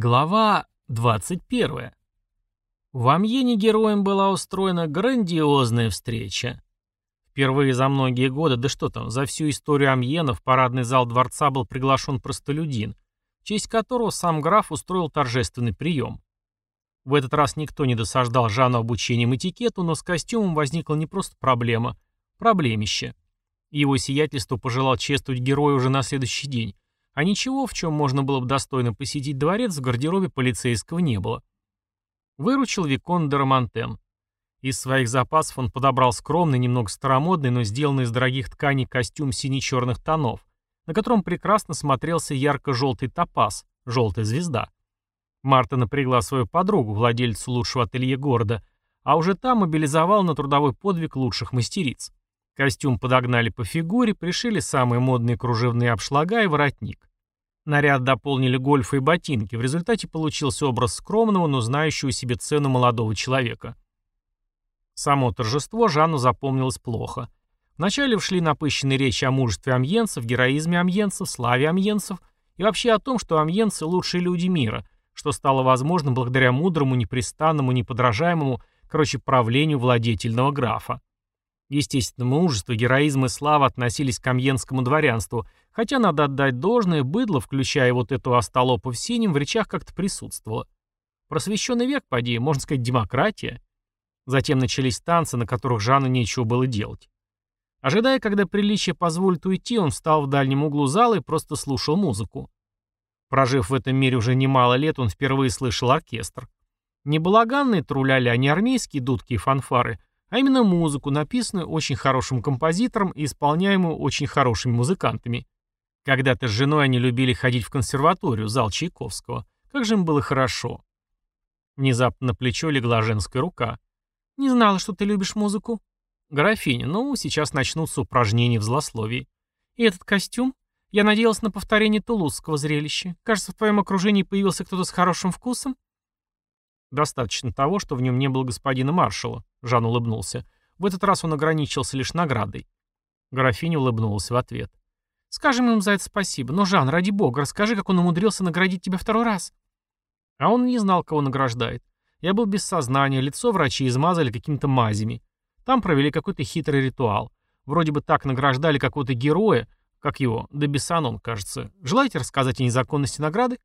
Глава 21. В Амьене героям была устроена грандиозная встреча. Впервые за многие годы, да что там, за всю историю Амьена в парадный зал дворца был приглашен простолюдин, в честь которого сам граф устроил торжественный прием. В этот раз никто не досаждал Жанну обучением этикету, но с костюмом возникла не просто проблема, проблемище. Его сиятельство пожелал чествовать героя уже на следующий день, а ничего, в чем можно было бы достойно посетить дворец, в гардеробе полицейского не было. Выручил Викон Дарамантен. Из своих запасов он подобрал скромный, немного старомодный, но сделанный из дорогих тканей костюм сине-черных тонов, на котором прекрасно смотрелся ярко-желтый топаз, желтая звезда. Марта напрягла свою подругу, владельцу лучшего ателье города, а уже там мобилизовал на трудовой подвиг лучших мастериц. Костюм подогнали по фигуре, пришили самые модные кружевные обшлага и воротник. Наряд дополнили гольфы и ботинки. В результате получился образ скромного, но знающего себе цену молодого человека. Само торжество Жанну запомнилось плохо. Вначале вшли напыщенные речи о мужестве амьенцев, героизме амьенцев, славе амьенцев и вообще о том, что амьенцы – лучшие люди мира, что стало возможным благодаря мудрому, непрестанному, неподражаемому, короче, правлению владетельного графа. Естественно, мужество, героизм и слава относились к амьенскому дворянству, хотя надо отдать должное, быдло, включая вот эту остолопу в синем, в речах как-то присутствовало. Просвещенный век, поди, можно сказать, демократия. Затем начались танцы, на которых Жанну нечего было делать. Ожидая, когда приличие позволит уйти, он встал в дальнем углу зала и просто слушал музыку. Прожив в этом мире уже немало лет, он впервые слышал оркестр. Не балаганные труляли, а не армейские дудки и фанфары, а именно музыку, написанную очень хорошим композитором и исполняемую очень хорошими музыкантами. Когда-то с женой они любили ходить в консерваторию, зал Чайковского. Как же им было хорошо. Внезапно на плечо легла женская рука. «Не знала, что ты любишь музыку». «Графиня, ну, сейчас начнутся упражнения в злословии». «И этот костюм? Я надеялась на повторение тулузского зрелища. Кажется, в твоем окружении появился кто-то с хорошим вкусом?» «Достаточно того, что в нем не было господина маршала», — Жан улыбнулся. В этот раз он ограничился лишь наградой. Графиня улыбнулась в ответ. «Скажем им за это спасибо. Но, Жан, ради бога, расскажи, как он умудрился наградить тебя второй раз». А он не знал, кого награждает. Я был без сознания, лицо врачи измазали какими-то мазями. Там провели какой-то хитрый ритуал. Вроде бы так награждали какого-то героя, как его, Дебесанон, кажется. Желаете рассказать о незаконности награды?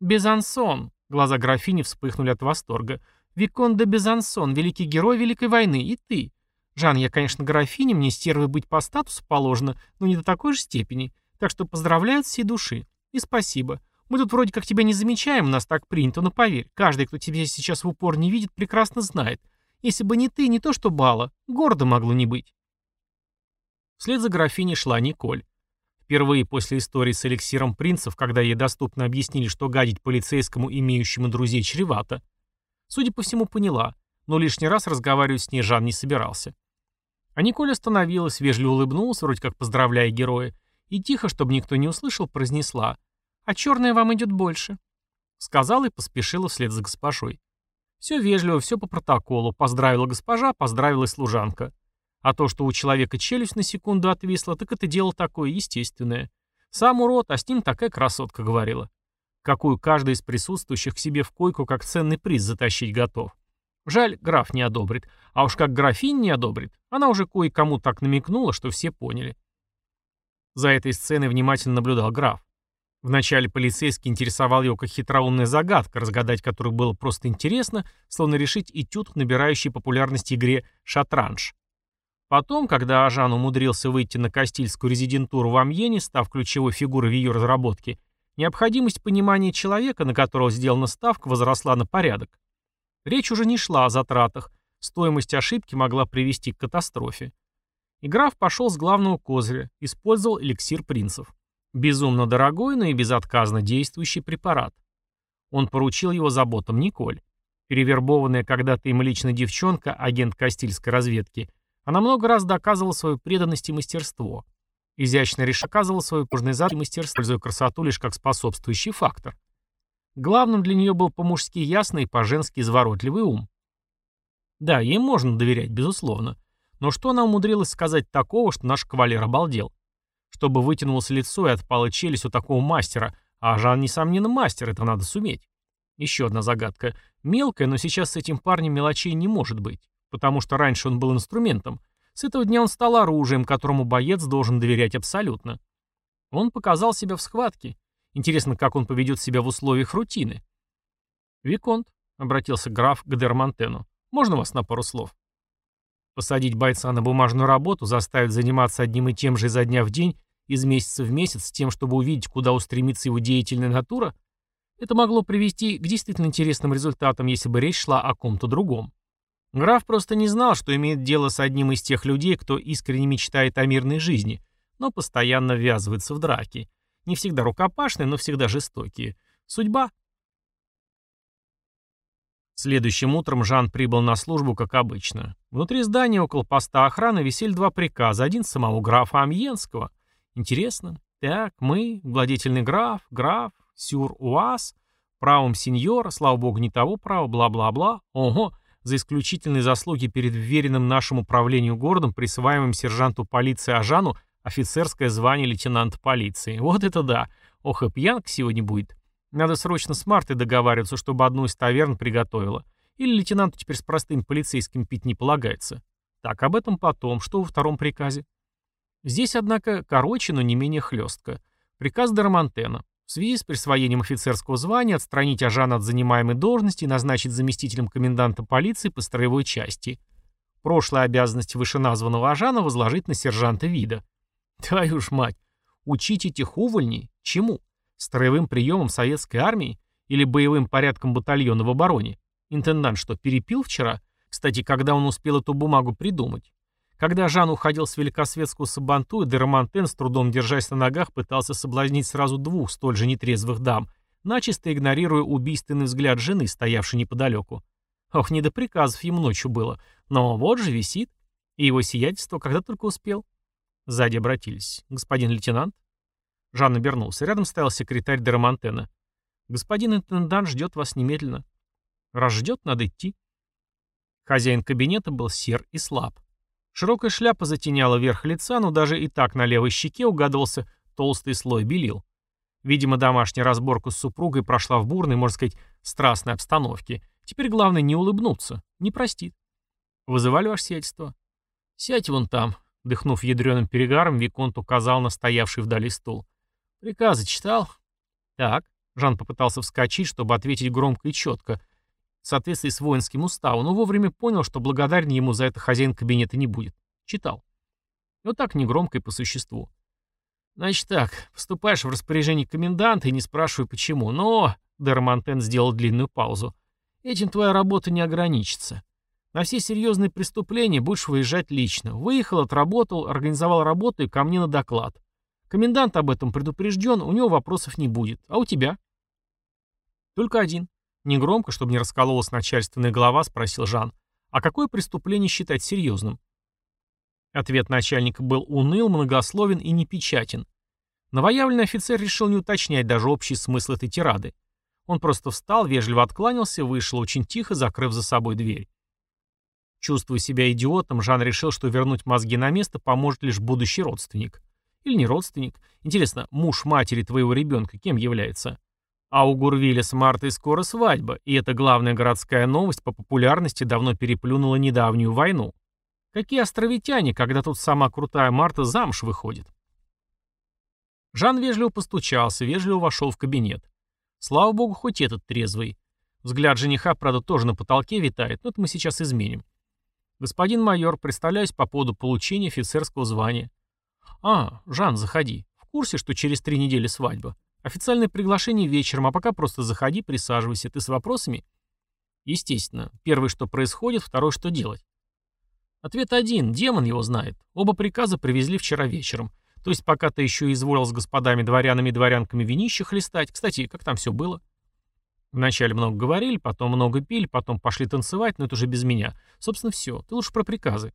Безансон, Глаза графини вспыхнули от восторга. «Викон де Безансон, великий герой Великой войны, и ты. Жан, я, конечно, графиня, мне стервой быть по статусу положено, но не до такой же степени. Так что поздравляю от всей души. И спасибо. Мы тут вроде как тебя не замечаем, у нас так принято, но поверь, каждый, кто тебя сейчас в упор не видит, прекрасно знает. Если бы не ты, не то что Бала, города могло не быть». Вслед за графиней шла Николь. Впервые после истории с эликсиром принцев, когда ей доступно объяснили, что гадить полицейскому, имеющему друзей, чревато. Судя по всему, поняла, но лишний раз разговаривать с ней Жан не собирался. А Николь остановилась, вежливо улыбнулась, вроде как поздравляя героя, и тихо, чтобы никто не услышал, произнесла «А черное вам идет больше». Сказала и поспешила вслед за госпожой. Все вежливо, все по протоколу. Поздравила госпожа, поздравила и служанка. А то, что у человека челюсть на секунду отвисла, так это дело такое естественное. Сам урод, а с ним такая красотка говорила. Какую каждый из присутствующих к себе в койку как ценный приз затащить готов. Жаль, граф не одобрит. А уж как графинь не одобрит, она уже кое-кому так намекнула, что все поняли. За этой сценой внимательно наблюдал граф. Вначале полицейский интересовал его как хитроумная загадка, разгадать которую было просто интересно, словно решить этюд к набирающей популярность игре «Шатранж». Потом, когда Ажан умудрился выйти на Кастильскую резидентуру в Амьене, став ключевой фигурой в ее разработке, необходимость понимания человека, на которого сделана ставка, возросла на порядок. Речь уже не шла о затратах, стоимость ошибки могла привести к катастрофе. И граф пошел с главного козыря, использовал эликсир принцев. Безумно дорогой, но и безотказно действующий препарат. Он поручил его заботам Николь. Перевербованная когда-то им лично девчонка, агент Кастильской разведки, она много раз доказывала свою преданность и мастерство. Изящно реш оказывала свою кожный и мастерство, используя красоту лишь как способствующий фактор. Главным для нее был по-мужски ясный и по-женски изворотливый ум. Да, ей можно доверять, безусловно. Но что она умудрилась сказать такого, что наш кавалер обалдел? Чтобы вытянулось лицо и отпала челюсть у такого мастера, А Жан, несомненно, мастер, это надо суметь. Еще одна загадка. Мелкая, но сейчас с этим парнем мелочей не может быть. Потому что раньше он был инструментом. С этого дня он стал оружием, которому боец должен доверять абсолютно. Он показал себя в схватке. Интересно, как он поведет себя в условиях рутины. «Виконт», — обратился граф к Дермантену, — «можно вас на пару слов?» Посадить бойца на бумажную работу, заставить заниматься одним и тем же изо дня в день, из месяца в месяц, с тем, чтобы увидеть, куда устремится его деятельная натура, это могло привести к действительно интересным результатам, если бы речь шла о ком-то другом. Граф просто не знал, что имеет дело с одним из тех людей, кто искренне мечтает о мирной жизни, но постоянно ввязывается в драки. Не всегда рукопашные, но всегда жестокие. Судьба. Следующим утром Жан прибыл на службу, как обычно. Внутри здания около поста охраны висели два приказа. Один самого графа Амьенского. Интересно. Так, мы, владетельный граф, граф, сюр-уаз, правом сеньора, слава богу, не того права, бла-бла-бла. Ого, за исключительные заслуги перед вверенным нашему управлению городом, присваиваемым сержанту полиции Ажану, офицерское звание лейтенанта полиции. Вот это да. Ох, и пьянка сегодня будет. Надо срочно с Мартой договариваться, чтобы одну из таверн приготовила. Или лейтенанту теперь с простым полицейским пить не полагается. Так, об этом потом. Что во втором приказе? Здесь, однако, короче, но не менее хлестко. Приказ Дармантена. В связи с присвоением офицерского звания отстранить Ажана от занимаемой должности и назначить заместителем коменданта полиции по строевой части. Прошлые обязанности вышеназванного Ажана возложить на сержанта вида. Твою ж мать! Учить этих увольней? Чему? Строевым приемом советской армии? Или боевым порядком батальона в обороне? Интендант что, перепил вчера? Кстати, когда он успел эту бумагу придумать? Когда Жан уходил с великосветского Сабанту, Дерамонтен, с трудом держась на ногах, пытался соблазнить сразу двух столь же нетрезвых дам, начисто игнорируя убийственный взгляд жены, стоявшей неподалеку. Ох, не до приказов ему ночью было. Но вот же висит. И его сиятельство когда только успел. Сзади обратились. «Господин лейтенант?» Жан обернулся. Рядом стоял секретарь Дерамонтена. «Господин интендант ждет вас немедленно». «Раз ждет, надо идти». Хозяин кабинета был сер и слаб. Широкая шляпа затеняла верх лица, но даже и так на левой щеке угадывался толстый слой белил. Видимо, домашняя разборка с супругой прошла в бурной, можно сказать, страстной обстановке. Теперь главное не улыбнуться, не простит. «Вызывали ваше сиятельство?» «Сядьте вон там», — дыхнув ядреным перегаром, Виконт указал на стоявший вдали стул. «Приказы читал?» «Так». Жан попытался вскочить, чтобы ответить громко и четко, в соответствии с воинским уставом, но вовремя понял, что благодарен ему за это хозяин кабинета не будет. Читал. Вот так негромко и по существу. Значит так, поступаешь в распоряжение коменданта и не спрашивай почему, но... Дермантен сделал длинную паузу. Этим твоя работа не ограничится. На все серьезные преступления будешь выезжать лично. Выехал, отработал, организовал работу и ко мне на доклад. Комендант об этом предупрежден, у него вопросов не будет. А у тебя? Только один. Негромко, чтобы не раскололась начальственная голова, спросил Жан. А какое преступление считать серьезным? Ответ начальника был уныл, многословен и непечатен. Новоявленный офицер решил не уточнять даже общий смысл этой тирады. Он просто встал, вежливо откланялся, вышел очень тихо, закрыв за собой дверь. Чувствуя себя идиотом, Жан решил, что вернуть мозги на место поможет лишь будущий родственник. Или не родственник. Интересно, муж матери твоего ребенка кем является? А у Гурвиля с Мартой скоро свадьба, и эта главная городская новость по популярности давно переплюнула недавнюю войну. Какие островитяне, когда тут сама крутая Марта замуж выходит? Жан вежливо постучался, вежливо вошел в кабинет. Слава богу, хоть этот трезвый. Взгляд жениха, правда, тоже на потолке витает, но это мы сейчас изменим. Господин майор, представляюсь по поводу получения офицерского звания. А, Жан, заходи. В курсе, что через три недели свадьба? Официальное приглашение вечером, а пока просто заходи, присаживайся. Ты с вопросами? Естественно. Первый, что происходит, второй, что делать. Ответ один. Демон его знает. Оба приказа привезли вчера вечером. То есть пока ты еще изволил с господами дворянами и дворянками винище хлестать. Кстати, как там все было? Вначале много говорили, потом много пили, потом пошли танцевать, но это уже без меня. Собственно, все. Ты лучше про приказы.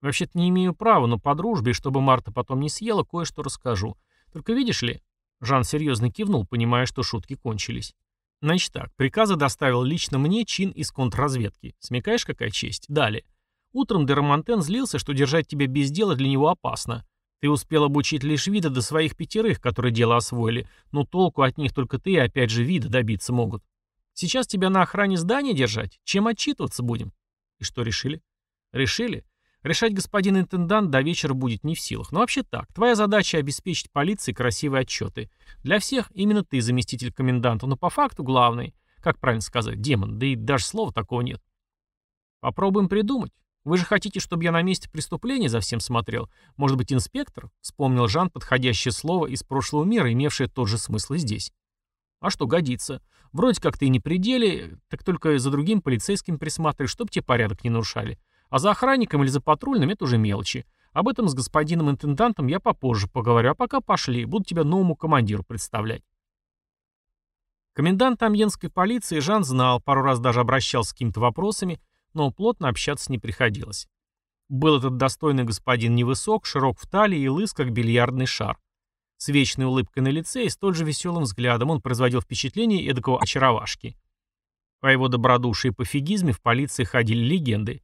Вообще-то не имею права, но по дружбе, чтобы Марта потом не съела, кое-что расскажу. Только видишь ли, Жан серьезно кивнул, понимая, что шутки кончились. Значит так, приказы доставил лично мне чин из контрразведки. Смекаешь, какая честь? Далее. Утром Дерамонтен злился, что держать тебя без дела для него опасно. Ты успел обучить лишь вида до своих пятерых, которые дело освоили, но толку от них только ты и опять же вида добиться могут. Сейчас тебя на охране здания держать? Чем отчитываться будем? И что решили? Решили? Решать господин интендант до вечера будет не в силах. Но вообще так. Твоя задача обеспечить полиции красивые отчеты. Для всех именно ты заместитель коменданта, но по факту главный. Как правильно сказать, демон, да и даже слова такого нет. Попробуем придумать. Вы же хотите, чтобы я на месте преступления за всем смотрел? Может быть, инспектор? Вспомнил Жан подходящее слово из прошлого мира, имевшее тот же смысл и здесь. А что, годится. Вроде как ты и не пределе, так только за другим полицейским присматривай, чтоб тебе порядок не нарушали. А за охранником или за патрульным это уже мелочи. Об этом с господином интендантом я попозже поговорю, а пока пошли, буду тебя новому командиру представлять. Комендант амьенской полиции Жан знал, пару раз даже обращался с какими-то вопросами, но плотно общаться не приходилось. Был этот достойный господин невысок, широк в талии и лыс, как бильярдный шар. С вечной улыбкой на лице и столь же веселым взглядом он производил впечатление эдакого очаровашки. По его добродушии и пофигизме в полиции ходили легенды.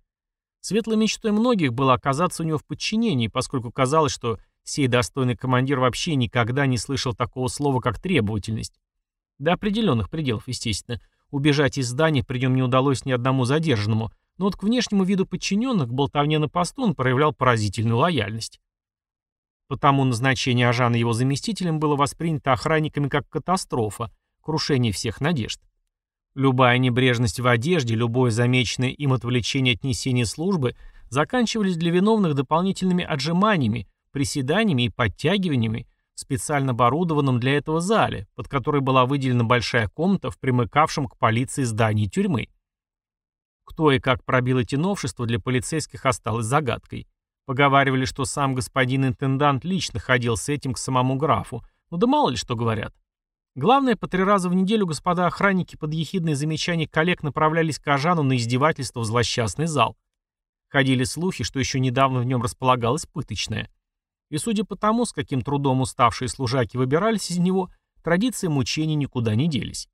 Светлой мечтой многих было оказаться у него в подчинении, поскольку казалось, что сей достойный командир вообще никогда не слышал такого слова, как требовательность. До определенных пределов, естественно. Убежать из здания при нем не удалось ни одному задержанному, но вот к внешнему виду подчиненных, болтовне на посту он проявлял поразительную лояльность. Потому назначение Ажана его заместителем было воспринято охранниками как катастрофа, крушение всех надежд. Любая небрежность в одежде, любое замеченное им отвлечение от несения службы заканчивались для виновных дополнительными отжиманиями, приседаниями и подтягиваниями в специально оборудованном для этого зале, под которой была выделена большая комната в примыкавшем к полиции здании тюрьмы. Кто и как пробил эти новшества для полицейских осталось загадкой. Поговаривали, что сам господин интендант лично ходил с этим к самому графу. Ну да мало ли что говорят. Главное, по три раза в неделю господа охранники под ехидные замечания коллег направлялись к Ажану на издевательство в злосчастный зал. Ходили слухи, что еще недавно в нем располагалась пыточная. И судя по тому, с каким трудом уставшие служаки выбирались из него, традиции мучений никуда не делись.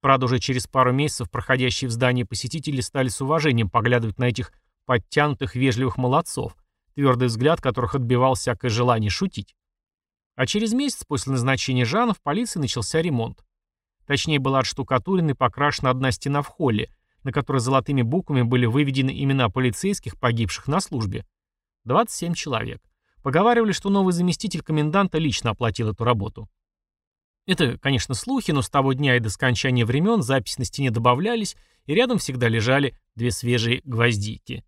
Правда, уже через пару месяцев проходящие в здании посетители стали с уважением поглядывать на этих подтянутых вежливых молодцов, твердый взгляд которых отбивал всякое желание шутить. А через месяц после назначения Жана в полиции начался ремонт. Точнее, была отштукатурена и покрашена одна стена в холле, на которой золотыми буквами были выведены имена полицейских, погибших на службе. 27 человек. Поговаривали, что новый заместитель коменданта лично оплатил эту работу. Это, конечно, слухи, но с того дня и до скончания времен записи на стене добавлялись, и рядом всегда лежали две свежие гвоздики.